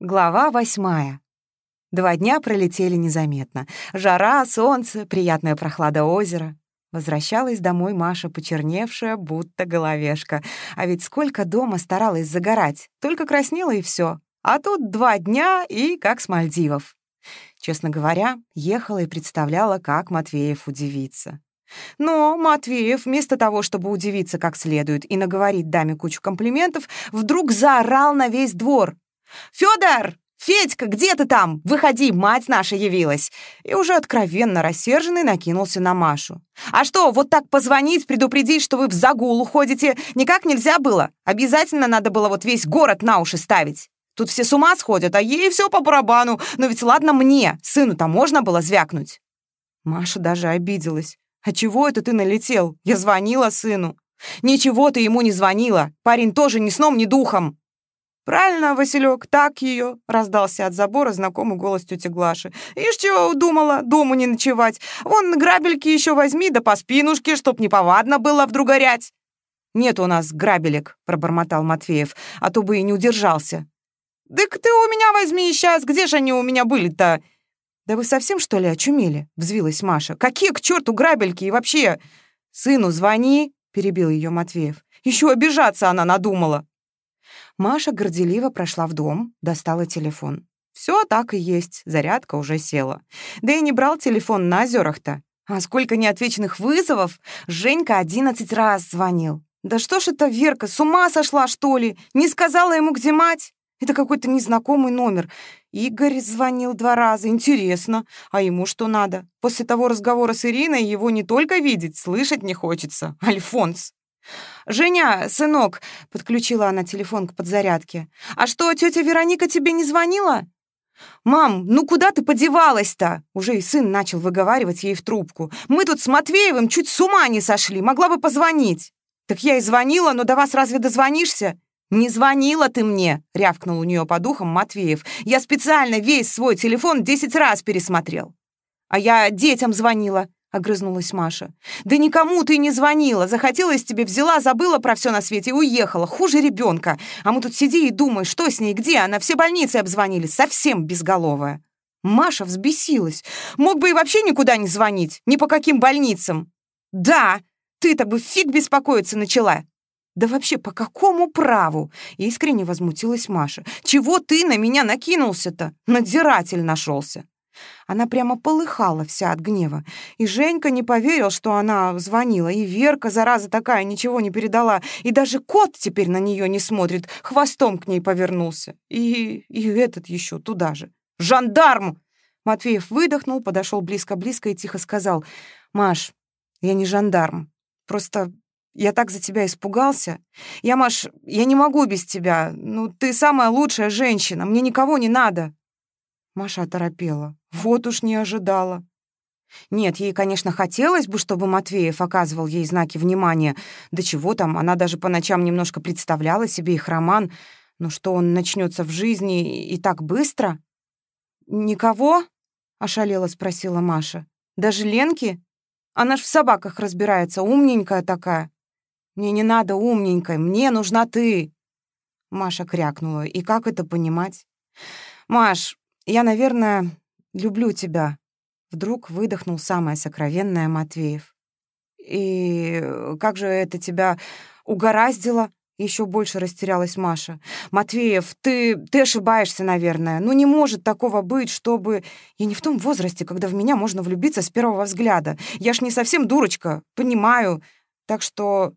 Глава восьмая. Два дня пролетели незаметно. Жара, солнце, приятная прохлада озера. Возвращалась домой Маша, почерневшая, будто головешка. А ведь сколько дома старалась загорать. Только краснела и все. А тут два дня и как с Мальдивов. Честно говоря, ехала и представляла, как Матвеев удивится. Но Матвеев, вместо того, чтобы удивиться как следует и наговорить даме кучу комплиментов, вдруг заорал на весь двор. «Фёдор! Федька, где ты там? Выходи, мать наша явилась!» И уже откровенно рассерженный накинулся на Машу. «А что, вот так позвонить, предупредить, что вы в загул уходите, никак нельзя было? Обязательно надо было вот весь город на уши ставить. Тут все с ума сходят, а ей все по барабану. Но ведь ладно мне, сыну-то можно было звякнуть». Маша даже обиделась. «А чего это ты налетел? Я звонила сыну». «Ничего ты ему не звонила. Парень тоже ни сном, ни духом». «Правильно, Василек, так ее!» — раздался от забора знакомый голос тети Глаши. «Ишь, чего удумала, дому не ночевать? Вон грабельки еще возьми, да по спинушке, чтоб неповадно было вдруг горять!» «Нет у нас грабелек», — пробормотал Матвеев, «а то бы и не удержался». «Так ты у меня возьми сейчас, где же они у меня были-то?» «Да вы совсем, что ли, очумели?» — взвилась Маша. «Какие к черту грабельки и вообще?» «Сыну звони», — перебил ее Матвеев. «Еще обижаться она надумала». Маша горделиво прошла в дом, достала телефон. Все так и есть, зарядка уже села. Да и не брал телефон на озерах-то. А сколько неотвеченных вызовов! Женька одиннадцать раз звонил. Да что ж это Верка, с ума сошла, что ли? Не сказала ему, где мать? Это какой-то незнакомый номер. Игорь звонил два раза. Интересно. А ему что надо? После того разговора с Ириной его не только видеть, слышать не хочется. Альфонс. «Женя, сынок», — подключила она телефон к подзарядке, «а что, тетя Вероника тебе не звонила?» «Мам, ну куда ты подевалась-то?» Уже и сын начал выговаривать ей в трубку. «Мы тут с Матвеевым чуть с ума не сошли, могла бы позвонить». «Так я и звонила, но до вас разве дозвонишься?» «Не звонила ты мне!» — рявкнул у нее по духам Матвеев. «Я специально весь свой телефон десять раз пересмотрел». «А я детям звонила огрызнулась Маша. «Да никому ты не звонила. Захотелось тебе, взяла, забыла про все на свете и уехала. Хуже ребенка. А мы тут сиди и думай, что с ней, где она. Все больницы обзвонили. Совсем безголовая». Маша взбесилась. «Мог бы и вообще никуда не звонить. Ни по каким больницам». «Да, ты-то бы фиг беспокоиться начала». «Да вообще, по какому праву?» — искренне возмутилась Маша. «Чего ты на меня накинулся-то? Надзиратель нашелся». Она прямо полыхала вся от гнева. И Женька не поверил, что она звонила. И Верка, зараза такая, ничего не передала. И даже кот теперь на нее не смотрит, хвостом к ней повернулся. И, и этот еще туда же. «Жандарм!» Матвеев выдохнул, подошел близко-близко и тихо сказал. «Маш, я не жандарм. Просто я так за тебя испугался. Я, Маш, я не могу без тебя. Ну, ты самая лучшая женщина. Мне никого не надо». Маша оторопела. Вот уж не ожидала. Нет, ей, конечно, хотелось бы, чтобы Матвеев оказывал ей знаки внимания. Да чего там, она даже по ночам немножко представляла себе их роман. Но что он начнется в жизни и так быстро? «Никого?» — ошалела спросила Маша. «Даже Ленки? Она ж в собаках разбирается, умненькая такая». «Мне не надо умненькой, мне нужна ты!» Маша крякнула. «И как это понимать?» «Маш, я, наверное, люблю тебя», — вдруг выдохнул самое сокровенное Матвеев. «И как же это тебя угораздило?» Еще больше растерялась Маша. «Матвеев, ты, ты ошибаешься, наверное. Ну не может такого быть, чтобы... Я не в том возрасте, когда в меня можно влюбиться с первого взгляда. Я ж не совсем дурочка, понимаю. Так что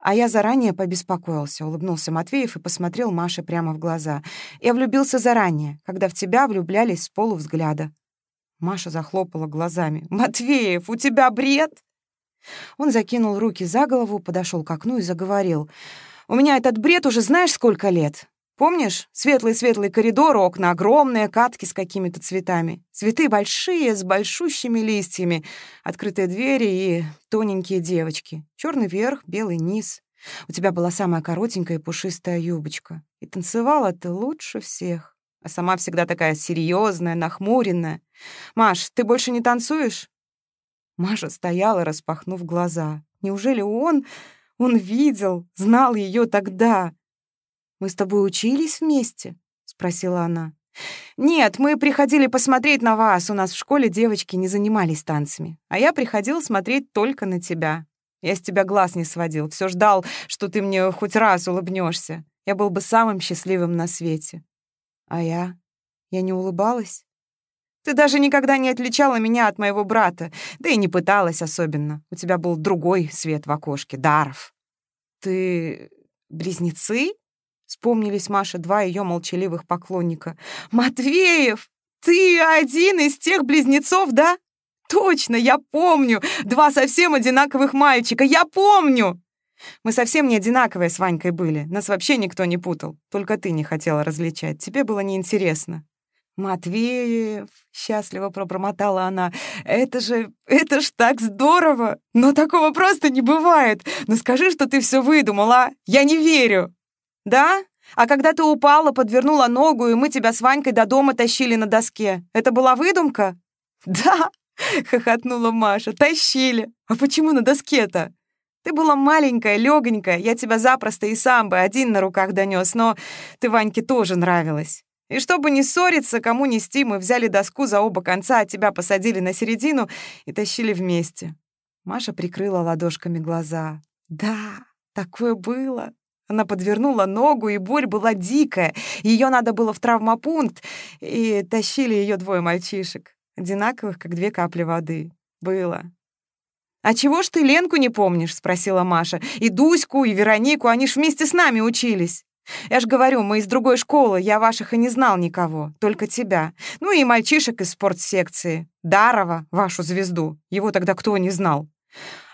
а я заранее побеспокоился, улыбнулся Матвеев и посмотрел Маше прямо в глаза. Я влюбился заранее, когда в тебя влюблялись с полувзгляда. Маша захлопала глазами. «Матвеев, у тебя бред?» Он закинул руки за голову, подошел к окну и заговорил. «У меня этот бред уже знаешь сколько лет? Помнишь? Светлый-светлый коридор, окна огромные, катки с какими-то цветами. Цветы большие, с большущими листьями. Открытые двери и тоненькие девочки. Черный верх, белый низ. У тебя была самая коротенькая пушистая юбочка. И танцевала ты лучше всех. А сама всегда такая серьезная, нахмуренная. «Маш, ты больше не танцуешь?» Маша стояла, распахнув глаза. Неужели он... Он видел, знал ее тогда. Мы с тобой учились вместе?» — спросила она. «Нет, мы приходили посмотреть на вас. У нас в школе девочки не занимались танцами. А я приходил смотреть только на тебя. Я с тебя глаз не сводил, все ждал, что ты мне хоть раз улыбнешься. Я был бы самым счастливым на свете». «А я? Я не улыбалась?» «Ты даже никогда не отличала меня от моего брата, да и не пыталась особенно. У тебя был другой свет в окошке, Даров». «Ты... близнецы?» Вспомнились Маше два ее молчаливых поклонника. «Матвеев, ты один из тех близнецов, да? Точно, я помню! Два совсем одинаковых мальчика, я помню!» Мы совсем не одинаковые с Ванькой были, нас вообще никто не путал. Только ты не хотела различать, тебе было неинтересно. «Матвеев!» — счастливо пробормотала она. «Это же... это ж так здорово! Но такого просто не бывает! Ну скажи, что ты все выдумала, Я не верю!» «Да? А когда ты упала, подвернула ногу, и мы тебя с Ванькой до дома тащили на доске, это была выдумка?» «Да!» — хохотнула Маша. «Тащили! А почему на доске-то?» «Ты была маленькая, легонькая, я тебя запросто и сам бы один на руках донес, но ты Ваньке тоже нравилась. И чтобы не ссориться, кому нести, мы взяли доску за оба конца, а тебя посадили на середину и тащили вместе». Маша прикрыла ладошками глаза. «Да, такое было. Она подвернула ногу, и боль была дикая. Ее надо было в травмопункт, и тащили ее двое мальчишек, одинаковых, как две капли воды. Было. «А чего ж ты Ленку не помнишь?» — спросила Маша. «И Дуську, и Веронику, они ж вместе с нами учились». «Я ж говорю, мы из другой школы, я ваших и не знал никого, только тебя. Ну и мальчишек из спортсекции. Дарова, вашу звезду. Его тогда кто не знал.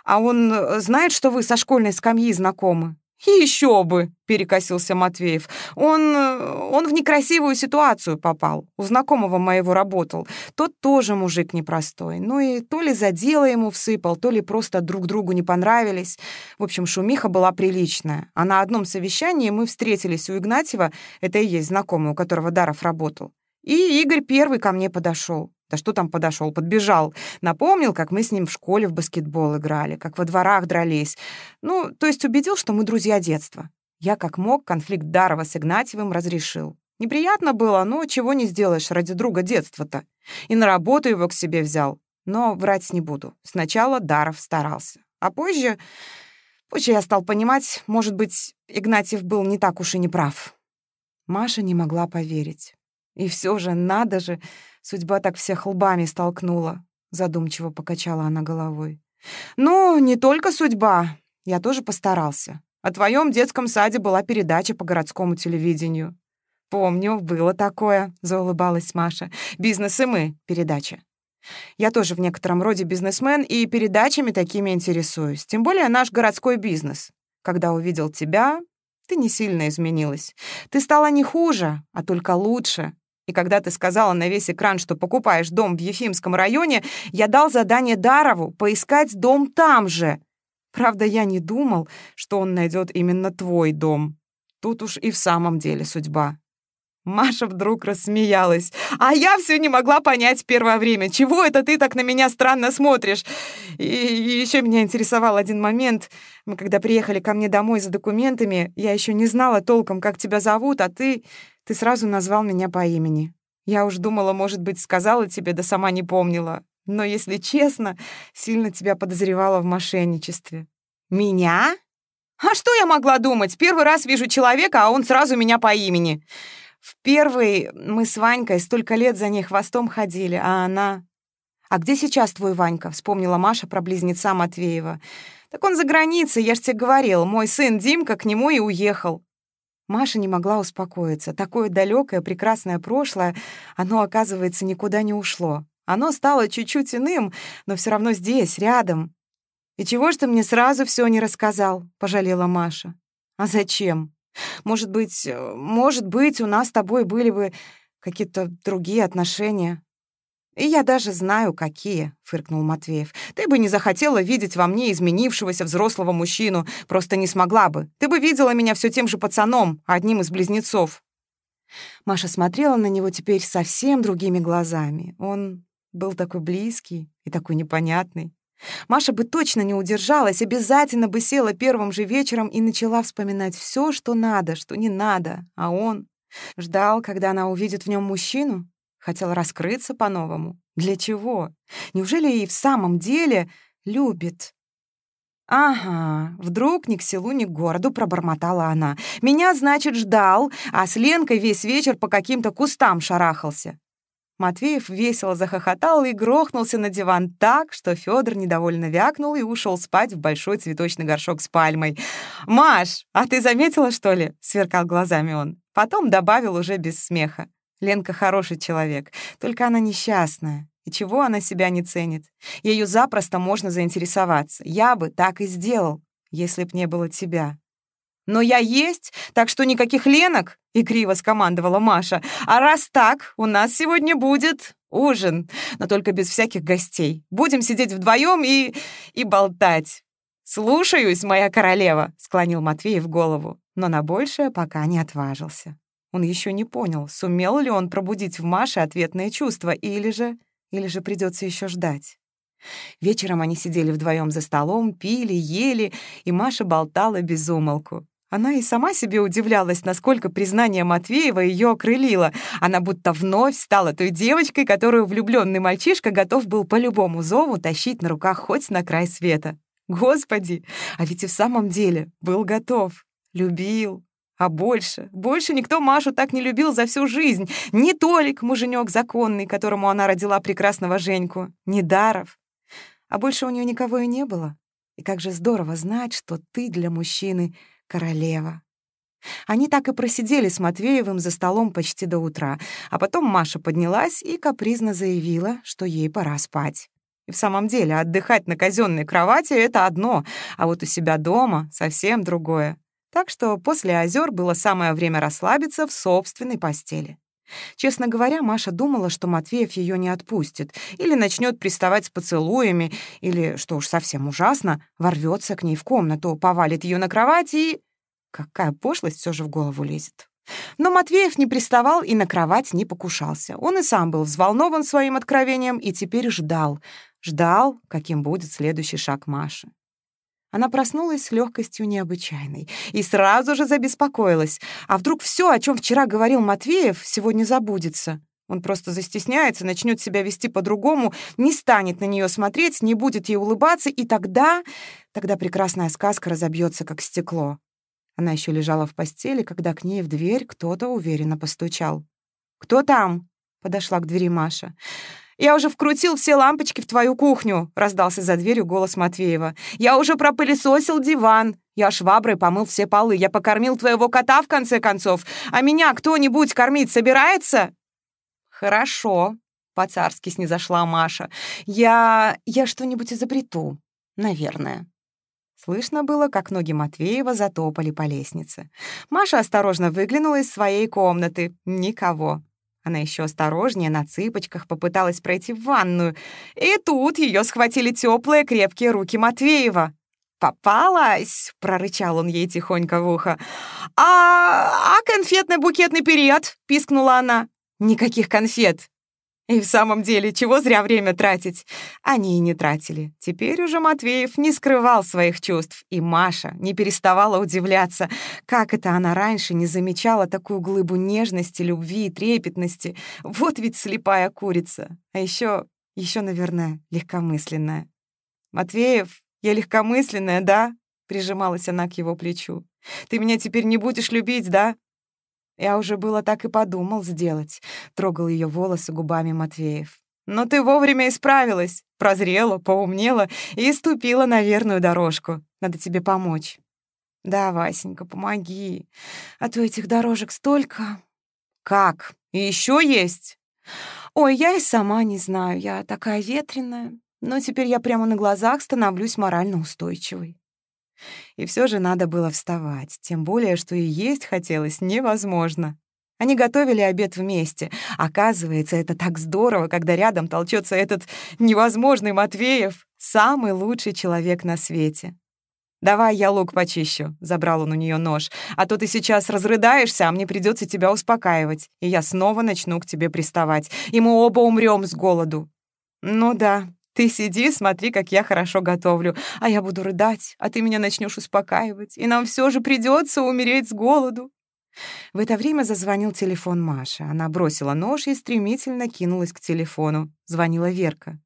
А он э, знает, что вы со школьной скамьи знакомы?» «Еще бы!» — перекосился Матвеев. «Он... он в некрасивую ситуацию попал. У знакомого моего работал. Тот тоже мужик непростой. Ну и то ли за дело ему всыпал, то ли просто друг другу не понравились. В общем, шумиха была приличная. А на одном совещании мы встретились у Игнатьева, это и есть знакомый, у которого Даров работал. И Игорь первый ко мне подошел. Да что там подошел, подбежал. Напомнил, как мы с ним в школе в баскетбол играли, как во дворах дрались. Ну, то есть убедил, что мы друзья детства. Я как мог конфликт Дарова с Игнатьевым разрешил. Неприятно было, но чего не сделаешь ради друга детства-то. И на работу его к себе взял. Но врать не буду. Сначала Даров старался. А позже... Позже я стал понимать, может быть, Игнатьев был не так уж и не прав. Маша не могла поверить. И все же, надо же, судьба так всех лбами столкнула. Задумчиво покачала она головой. Ну, не только судьба. Я тоже постарался. О твоем детском саде была передача по городскому телевидению. Помню, было такое, заулыбалась Маша. Бизнес и мы, передача. Я тоже в некотором роде бизнесмен и передачами такими интересуюсь. Тем более наш городской бизнес. Когда увидел тебя, ты не сильно изменилась. Ты стала не хуже, а только лучше. И когда ты сказала на весь экран, что покупаешь дом в Ефимском районе, я дал задание Дарову поискать дом там же. Правда, я не думал, что он найдет именно твой дом. Тут уж и в самом деле судьба. Маша вдруг рассмеялась. «А я все не могла понять первое время. Чего это ты так на меня странно смотришь?» И, и еще меня интересовал один момент. Мы когда приехали ко мне домой за документами, я еще не знала толком, как тебя зовут, а ты... Ты сразу назвал меня по имени. Я уж думала, может быть, сказала тебе, да сама не помнила. Но, если честно, сильно тебя подозревала в мошенничестве. Меня? А что я могла думать? Первый раз вижу человека, а он сразу меня по имени. В первый мы с Ванькой столько лет за ней хвостом ходили, а она... «А где сейчас твой Ванька?» — вспомнила Маша про близнеца Матвеева. «Так он за границей, я ж тебе говорил. Мой сын Димка к нему и уехал. Маша не могла успокоиться. Такое далекое, прекрасное прошлое, оно, оказывается, никуда не ушло. Оно стало чуть-чуть иным, но все равно здесь, рядом. «И чего ж ты мне сразу все не рассказал?» — пожалела Маша. «А зачем? Может быть, может быть, у нас с тобой были бы какие-то другие отношения. «И я даже знаю, какие», — фыркнул Матвеев. «Ты бы не захотела видеть во мне изменившегося взрослого мужчину, просто не смогла бы. Ты бы видела меня все тем же пацаном, одним из близнецов». Маша смотрела на него теперь совсем другими глазами. Он был такой близкий и такой непонятный. Маша бы точно не удержалась, обязательно бы села первым же вечером и начала вспоминать все, что надо, что не надо, а он... Ждал, когда она увидит в нем мужчину? Хотел раскрыться по-новому? Для чего? Неужели и в самом деле любит? «Ага, вдруг ни к селу, ни к городу», — пробормотала она. «Меня, значит, ждал, а с Ленкой весь вечер по каким-то кустам шарахался». Матвеев весело захохотал и грохнулся на диван так, что Фёдор недовольно вякнул и ушел спать в большой цветочный горшок с пальмой. «Маш, а ты заметила, что ли?» — сверкал глазами он. Потом добавил уже без смеха. «Ленка хороший человек, только она несчастная. И чего она себя не ценит? Ею запросто можно заинтересоваться. Я бы так и сделал, если б не было тебя. «Но я есть, так что никаких ленок!» — игриво скомандовала Маша. «А раз так, у нас сегодня будет ужин, но только без всяких гостей. Будем сидеть вдвоем и... и болтать». «Слушаюсь, моя королева!» — склонил Матвеев голову, но на большее пока не отважился. Он еще не понял, сумел ли он пробудить в Маше ответные чувства, или же... или же придется еще ждать. Вечером они сидели вдвоем за столом, пили, ели, и Маша болтала без умолку. Она и сама себе удивлялась, насколько признание Матвеева ее окрылило. Она будто вновь стала той девочкой, которую влюбленный мальчишка готов был по любому зову тащить на руках хоть на край света. Господи, а ведь и в самом деле был готов, любил. А больше, больше никто Машу так не любил за всю жизнь. Ни Толик, муженек законный, которому она родила прекрасного Женьку, ни Даров. А больше у нее никого и не было. И как же здорово знать, что ты для мужчины — королева. Они так и просидели с Матвеевым за столом почти до утра, а потом Маша поднялась и капризно заявила, что ей пора спать. И в самом деле отдыхать на казенной кровати — это одно, а вот у себя дома — совсем другое. Так что после озер было самое время расслабиться в собственной постели. Честно говоря, Маша думала, что Матвеев ее не отпустит, или начнет приставать с поцелуями, или, что уж совсем ужасно, ворвется к ней в комнату, повалит ее на кровать и... Какая пошлость все же в голову лезет. Но Матвеев не приставал и на кровать не покушался. Он и сам был взволнован своим откровением и теперь ждал. Ждал, каким будет следующий шаг Маши. Она проснулась с легкостью необычайной и сразу же забеспокоилась. А вдруг все, о чем вчера говорил Матвеев, сегодня забудется? Он просто застесняется, начнет себя вести по-другому, не станет на нее смотреть, не будет ей улыбаться, и тогда... Тогда прекрасная сказка разобьется, как стекло. Она еще лежала в постели, когда к ней в дверь кто-то уверенно постучал. «Кто там?» — подошла к двери Маша. «Я уже вкрутил все лампочки в твою кухню», — раздался за дверью голос Матвеева. «Я уже пропылесосил диван. Я шваброй помыл все полы. Я покормил твоего кота, в конце концов. А меня кто-нибудь кормить собирается?» «Хорошо», — по-царски снизошла Маша. «Я... я что-нибудь изобрету, наверное». Слышно было, как ноги Матвеева затопали по лестнице. Маша осторожно выглянула из своей комнаты. Никого. Она еще осторожнее на цыпочках попыталась пройти в ванную, и тут ее схватили теплые крепкие руки Матвеева. «Попалась!» — прорычал он ей тихонько в ухо. «А, а конфетно-букетный период?» — пискнула она. «Никаких конфет!» И в самом деле, чего зря время тратить? Они и не тратили. Теперь уже Матвеев не скрывал своих чувств, и Маша не переставала удивляться, как это она раньше не замечала такую глыбу нежности, любви и трепетности. Вот ведь слепая курица. А еще, еще, наверное, легкомысленная. «Матвеев, я легкомысленная, да?» — прижималась она к его плечу. «Ты меня теперь не будешь любить, да?» Я уже было так и подумал сделать, трогал ее волосы губами Матвеев. Но ты вовремя исправилась, прозрела, поумнела и ступила на верную дорожку. Надо тебе помочь. Да, Васенька, помоги. А то этих дорожек столько. Как? И еще есть? Ой, я и сама не знаю, я такая ветреная. Но теперь я прямо на глазах становлюсь морально устойчивой. И все же надо было вставать, тем более, что и есть хотелось невозможно. Они готовили обед вместе. Оказывается, это так здорово, когда рядом толчется этот невозможный Матвеев, самый лучший человек на свете. «Давай я лук почищу», — забрал он у нее нож. «А то ты сейчас разрыдаешься, а мне придется тебя успокаивать, и я снова начну к тебе приставать, и мы оба умрем с голоду». «Ну да, ты сиди, смотри, как я хорошо готовлю, а я буду рыдать, а ты меня начнешь успокаивать, и нам все же придется умереть с голоду. В это время зазвонил телефон Маши. Она бросила нож и стремительно кинулась к телефону. Звонила Верка.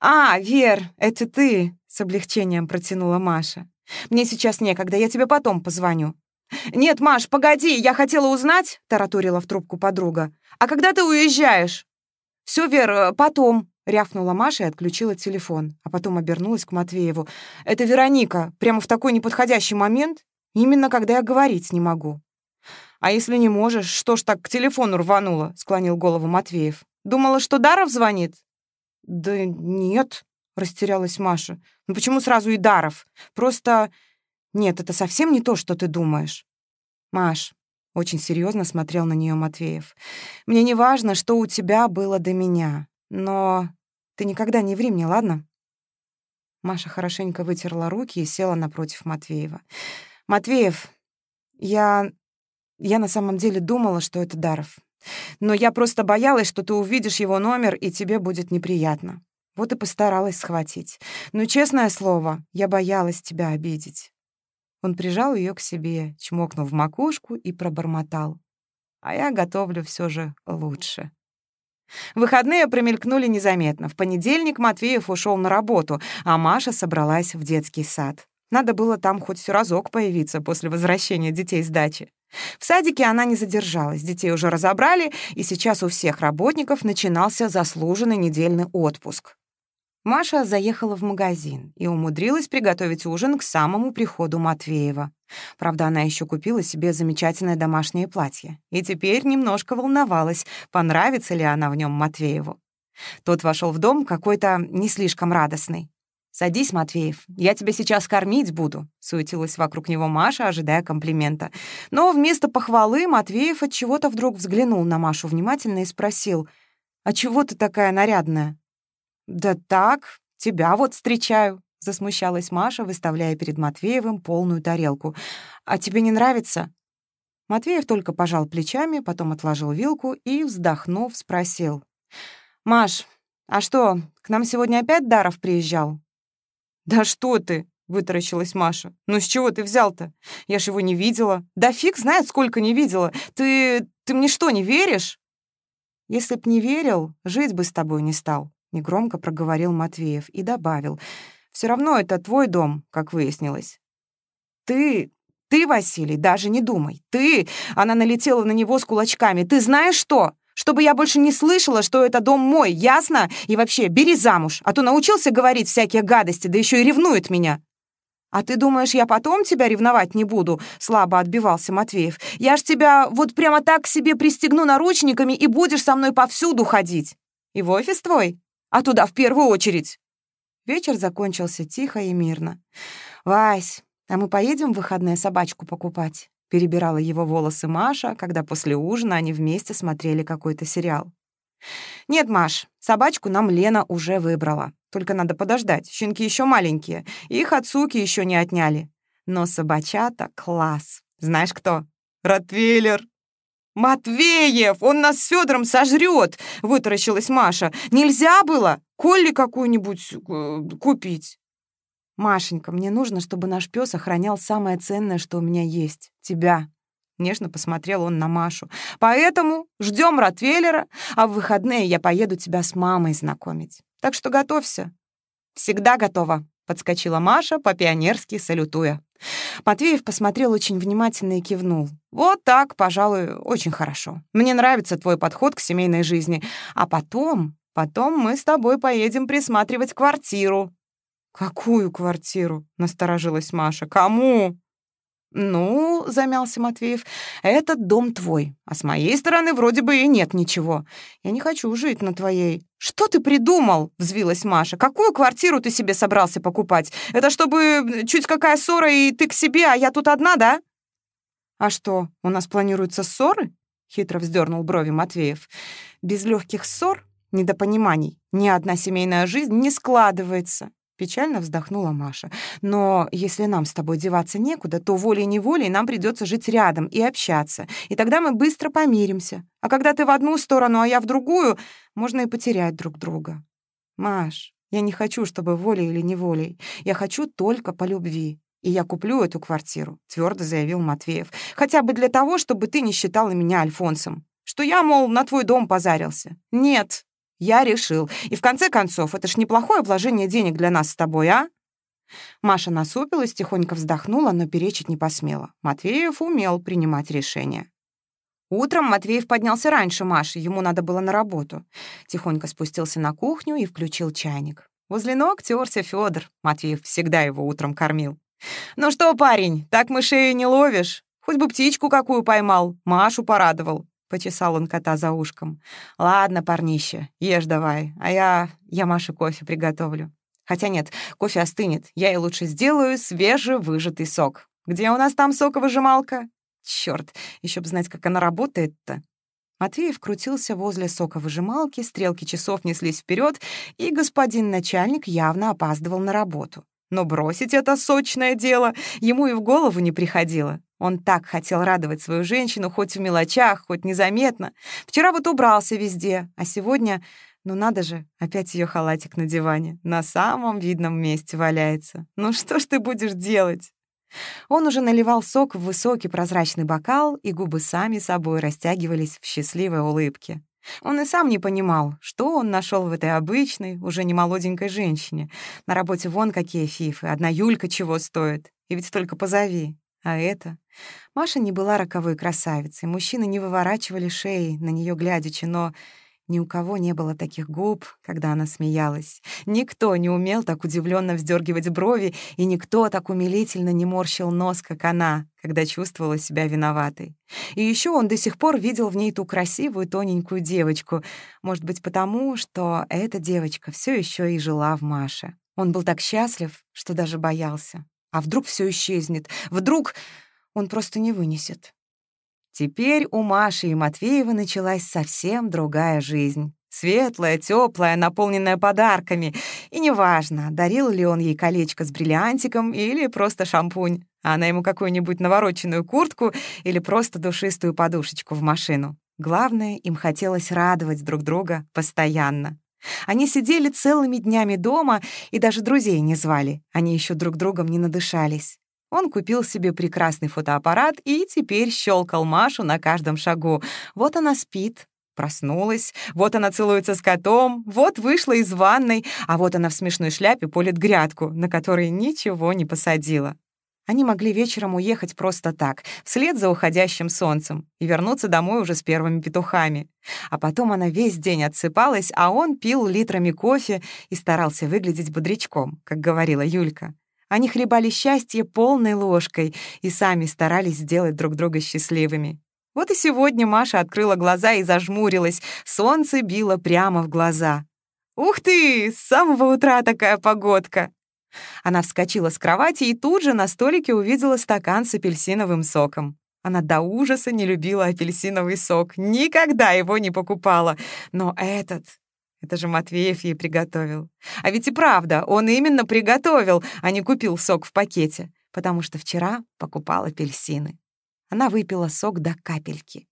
«А, Вер, это ты!» — с облегчением протянула Маша. «Мне сейчас некогда, я тебе потом позвоню». «Нет, Маш, погоди, я хотела узнать», — тараторила в трубку подруга. «А когда ты уезжаешь?» «Все, Вер, э, потом», — рявкнула Маша и отключила телефон, а потом обернулась к Матвееву. «Это Вероника, прямо в такой неподходящий момент, именно когда я говорить не могу». «А если не можешь, что ж так к телефону рванула?» — склонил голову Матвеев. «Думала, что Даров звонит?» «Да нет», — растерялась Маша. «Ну почему сразу и Даров? Просто... Нет, это совсем не то, что ты думаешь». «Маш», — очень серьезно смотрел на нее Матвеев, «мне не важно, что у тебя было до меня, но ты никогда не ври мне, ладно?» Маша хорошенько вытерла руки и села напротив Матвеева. «Матвеев, я я на самом деле думала, что это Даров. Но я просто боялась, что ты увидишь его номер, и тебе будет неприятно. Вот и постаралась схватить. Но, честное слово, я боялась тебя обидеть». Он прижал ее к себе, чмокнул в макушку и пробормотал. «А я готовлю все же лучше». Выходные промелькнули незаметно. В понедельник Матвеев ушел на работу, а Маша собралась в детский сад. Надо было там хоть разок появиться после возвращения детей с дачи. В садике она не задержалась, детей уже разобрали, и сейчас у всех работников начинался заслуженный недельный отпуск. Маша заехала в магазин и умудрилась приготовить ужин к самому приходу Матвеева. Правда, она еще купила себе замечательное домашнее платье и теперь немножко волновалась, понравится ли она в нем Матвееву. Тот вошел в дом какой-то не слишком радостный. «Садись, Матвеев, я тебя сейчас кормить буду», — суетилась вокруг него Маша, ожидая комплимента. Но вместо похвалы Матвеев от чего то вдруг взглянул на Машу внимательно и спросил, «А чего ты такая нарядная?» «Да так, тебя вот встречаю», — засмущалась Маша, выставляя перед Матвеевым полную тарелку. «А тебе не нравится?» Матвеев только пожал плечами, потом отложил вилку и, вздохнув, спросил. «Маш, а что, к нам сегодня опять Даров приезжал?» «Да что ты!» — вытаращилась Маша. «Ну с чего ты взял-то? Я ж его не видела. Да фиг знает, сколько не видела. Ты... ты мне что, не веришь?» «Если б не верил, жить бы с тобой не стал», — негромко проговорил Матвеев и добавил. «Все равно это твой дом, как выяснилось». «Ты... ты, Василий, даже не думай. Ты...» — она налетела на него с кулачками. «Ты знаешь что? Чтобы я больше не слышала, что это дом мой, ясно? И вообще, бери замуж, а то научился говорить всякие гадости, да еще и ревнует меня». «А ты думаешь, я потом тебя ревновать не буду?» — слабо отбивался Матвеев. «Я ж тебя вот прямо так к себе пристегну наручниками и будешь со мной повсюду ходить. И в офис твой? А туда в первую очередь». Вечер закончился тихо и мирно. «Вась, а мы поедем в выходные собачку покупать?» Перебирала его волосы Маша, когда после ужина они вместе смотрели какой-то сериал. «Нет, Маш, собачку нам Лена уже выбрала. Только надо подождать, щенки еще маленькие, их от суки еще не отняли. Но собачата — класс. Знаешь кто? Ротвейлер!» «Матвеев! Он нас с Федором сожрет!» — вытаращилась Маша. «Нельзя было Колли какую-нибудь э, купить?» «Машенька, мне нужно, чтобы наш пес охранял самое ценное, что у меня есть — тебя». Нежно посмотрел он на Машу. «Поэтому ждем Ротвейлера, а в выходные я поеду тебя с мамой знакомить. Так что готовься». «Всегда готова», — подскочила Маша, по-пионерски салютуя. Матвеев посмотрел очень внимательно и кивнул. «Вот так, пожалуй, очень хорошо. Мне нравится твой подход к семейной жизни. А потом, потом мы с тобой поедем присматривать квартиру. «Какую квартиру?» — насторожилась Маша. «Кому?» «Ну, — замялся Матвеев, — этот дом твой, а с моей стороны вроде бы и нет ничего. Я не хочу жить на твоей». «Что ты придумал?» — взвилась Маша. «Какую квартиру ты себе собрался покупать? Это чтобы чуть какая ссора, и ты к себе, а я тут одна, да?» «А что, у нас планируются ссоры?» — хитро вздернул брови Матвеев. «Без легких ссор, недопониманий, ни одна семейная жизнь не складывается. Печально вздохнула Маша. «Но если нам с тобой деваться некуда, то волей-неволей нам придется жить рядом и общаться, и тогда мы быстро помиримся. А когда ты в одну сторону, а я в другую, можно и потерять друг друга. Маш, я не хочу, чтобы волей или неволей. Я хочу только по любви. и я куплю эту квартиру», — твердо заявил Матвеев. «Хотя бы для того, чтобы ты не считала меня Альфонсом. Что я, мол, на твой дом позарился. Нет, я решил. И в конце концов, это ж неплохое вложение денег для нас с тобой, а?» Маша насупилась, тихонько вздохнула, но перечить не посмела. Матвеев умел принимать решения. Утром Матвеев поднялся раньше Маши, ему надо было на работу. Тихонько спустился на кухню и включил чайник. Возле ног терся Фёдор. Матвеев всегда его утром кормил. «Ну что, парень, так мышей не ловишь? Хоть бы птичку какую поймал, Машу порадовал», — почесал он кота за ушком. «Ладно, парнище, ешь давай, а я... я Маше кофе приготовлю». Хотя нет, кофе остынет, я и лучше сделаю свежевыжатый сок. Где у нас там соковыжималка? Чёрт, еще б знать, как она работает-то. Матвеев крутился возле соковыжималки, стрелки часов неслись вперед, и господин начальник явно опаздывал на работу. Но бросить это сочное дело ему и в голову не приходило. Он так хотел радовать свою женщину, хоть в мелочах, хоть незаметно. Вчера вот убрался везде, а сегодня, ну надо же, опять ее халатик на диване. На самом видном месте валяется. Ну что ж ты будешь делать? Он уже наливал сок в высокий прозрачный бокал, и губы сами собой растягивались в счастливой улыбке. Он и сам не понимал, что он нашел в этой обычной, уже не молоденькой женщине. На работе вон какие фифы, одна Юлька чего стоит. И ведь только позови. А это... Маша не была роковой красавицей, мужчины не выворачивали шеи, на нее глядячи, но ни у кого не было таких губ, когда она смеялась. Никто не умел так удивленно вздергивать брови, и никто так умилительно не морщил нос, как она, когда чувствовала себя виноватой. И еще он до сих пор видел в ней ту красивую тоненькую девочку, может быть, потому, что эта девочка все еще и жила в Маше. Он был так счастлив, что даже боялся. А вдруг все исчезнет? Вдруг он просто не вынесет? Теперь у Маши и Матвеева началась совсем другая жизнь. Светлая, теплая, наполненная подарками. И неважно, дарил ли он ей колечко с бриллиантиком или просто шампунь, а она ему какую-нибудь навороченную куртку или просто душистую подушечку в машину. Главное, им хотелось радовать друг друга постоянно. Они сидели целыми днями дома и даже друзей не звали. Они еще друг другом не надышались. Он купил себе прекрасный фотоаппарат и теперь щелкал Машу на каждом шагу. Вот она спит, проснулась, вот она целуется с котом, вот вышла из ванной, а вот она в смешной шляпе полит грядку, на которой ничего не посадила. Они могли вечером уехать просто так, вслед за уходящим солнцем, и вернуться домой уже с первыми петухами. А потом она весь день отсыпалась, а он пил литрами кофе и старался выглядеть бодрячком, как говорила Юлька. Они хлебали счастье полной ложкой и сами старались сделать друг друга счастливыми. Вот и сегодня Маша открыла глаза и зажмурилась. Солнце било прямо в глаза. «Ух ты! С самого утра такая погодка!» Она вскочила с кровати и тут же на столике увидела стакан с апельсиновым соком. Она до ужаса не любила апельсиновый сок, никогда его не покупала. Но этот это же Матвеев ей приготовил. А ведь и правда, он именно приготовил, а не купил сок в пакете, потому что вчера покупал апельсины. Она выпила сок до капельки.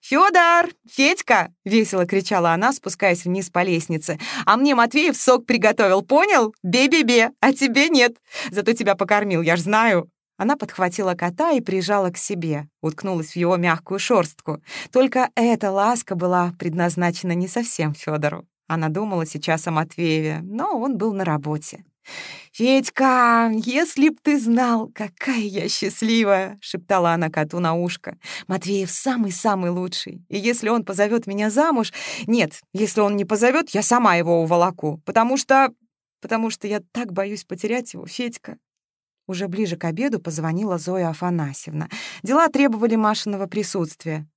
«Фёдор! Федька!» — весело кричала она, спускаясь вниз по лестнице. «А мне Матвеев сок приготовил, понял? Бе-бе-бе, а тебе нет. Зато тебя покормил, я ж знаю». Она подхватила кота и прижала к себе, уткнулась в его мягкую шорстку. Только эта ласка была предназначена не совсем Фёдору. Она думала сейчас о Матвееве, но он был на работе. «Федька, если б ты знал, какая я счастливая!» — шептала она коту на ушко. «Матвеев самый-самый лучший. И если он позовет меня замуж... Нет, если он не позовет, я сама его уволоку, потому что... потому что я так боюсь потерять его, Федька». Уже ближе к обеду позвонила Зоя Афанасьевна. Дела требовали Машиного присутствия.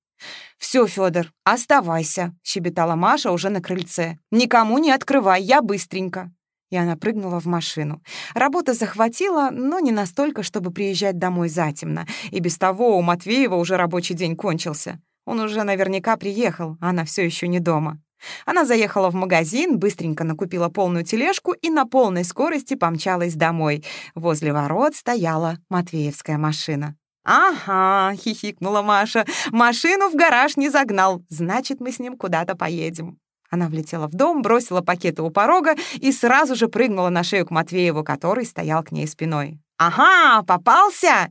«Все, Федор, оставайся», — щебетала Маша уже на крыльце. «Никому не открывай, я быстренько». И она прыгнула в машину. Работа захватила, но не настолько, чтобы приезжать домой затемно. И без того у Матвеева уже рабочий день кончился. Он уже наверняка приехал, а она все еще не дома. Она заехала в магазин, быстренько накупила полную тележку и на полной скорости помчалась домой. Возле ворот стояла Матвеевская машина. «Ага», — хихикнула Маша, — «машину в гараж не загнал, значит, мы с ним куда-то поедем». Она влетела в дом, бросила пакеты у порога и сразу же прыгнула на шею к Матвееву, который стоял к ней спиной. «Ага, попался!»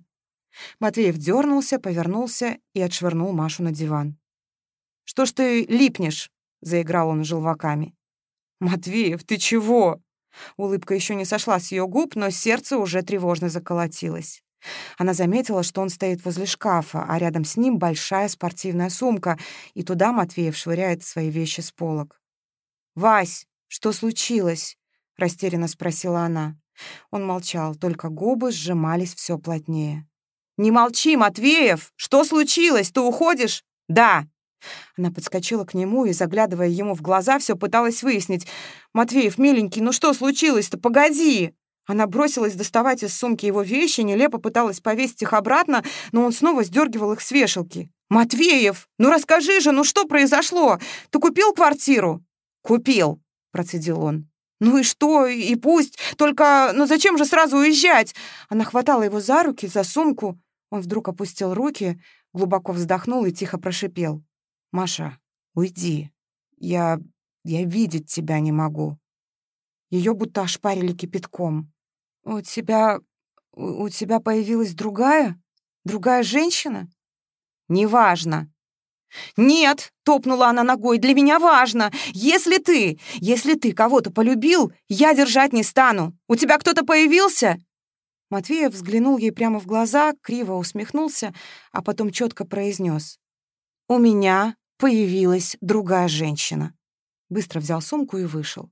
Матвеев дернулся, повернулся и отшвырнул Машу на диван. «Что ж ты липнешь?» — заиграл он желваками. «Матвеев, ты чего?» Улыбка еще не сошла с ее губ, но сердце уже тревожно заколотилось. Она заметила, что он стоит возле шкафа, а рядом с ним большая спортивная сумка, и туда Матвеев швыряет свои вещи с полок. «Вась, что случилось?» — растерянно спросила она. Он молчал, только губы сжимались все плотнее. «Не молчи, Матвеев! Что случилось? Ты уходишь?» «Да!» Она подскочила к нему и, заглядывая ему в глаза, все пыталась выяснить. «Матвеев, миленький, ну что случилось-то? Погоди!» Она бросилась доставать из сумки его вещи, нелепо пыталась повесить их обратно, но он снова сдергивал их с вешалки. «Матвеев, ну расскажи же, ну что произошло? Ты купил квартиру?» «Купил», — процедил он. «Ну и что? И пусть. Только, ну зачем же сразу уезжать?» Она хватала его за руки, за сумку. Он вдруг опустил руки, глубоко вздохнул и тихо прошипел. «Маша, уйди. Я... я видеть тебя не могу». Ее будто ошпарили кипятком. «У тебя... у тебя появилась другая? Другая женщина?» «Неважно». «Нет!» — топнула она ногой. «Для меня важно! Если ты... если ты кого-то полюбил, я держать не стану! У тебя кто-то появился?» Матвеев взглянул ей прямо в глаза, криво усмехнулся, а потом четко произнес: «У меня появилась другая женщина». Быстро взял сумку и вышел.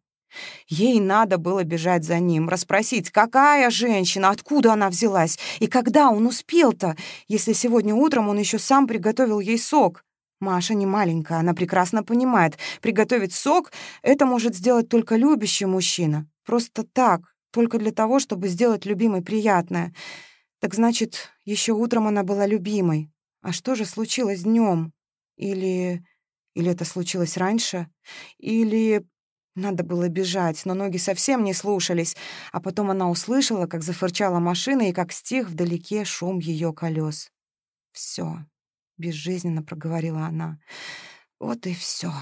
Ей надо было бежать за ним, расспросить, какая женщина, откуда она взялась, и когда он успел-то, если сегодня утром он еще сам приготовил ей сок. Маша не маленькая, она прекрасно понимает, приготовить сок — это может сделать только любящий мужчина. Просто так, только для того, чтобы сделать любимой приятное. Так значит, еще утром она была любимой. А что же случилось днем? Или... Или это случилось раньше? Или надо было бежать, но ноги совсем не слушались, а потом она услышала, как зафырчала машина и как стих вдалеке шум ее колес. Все, безжизненно проговорила она. Вот и все.